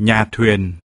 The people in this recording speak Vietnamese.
nhà thuyền.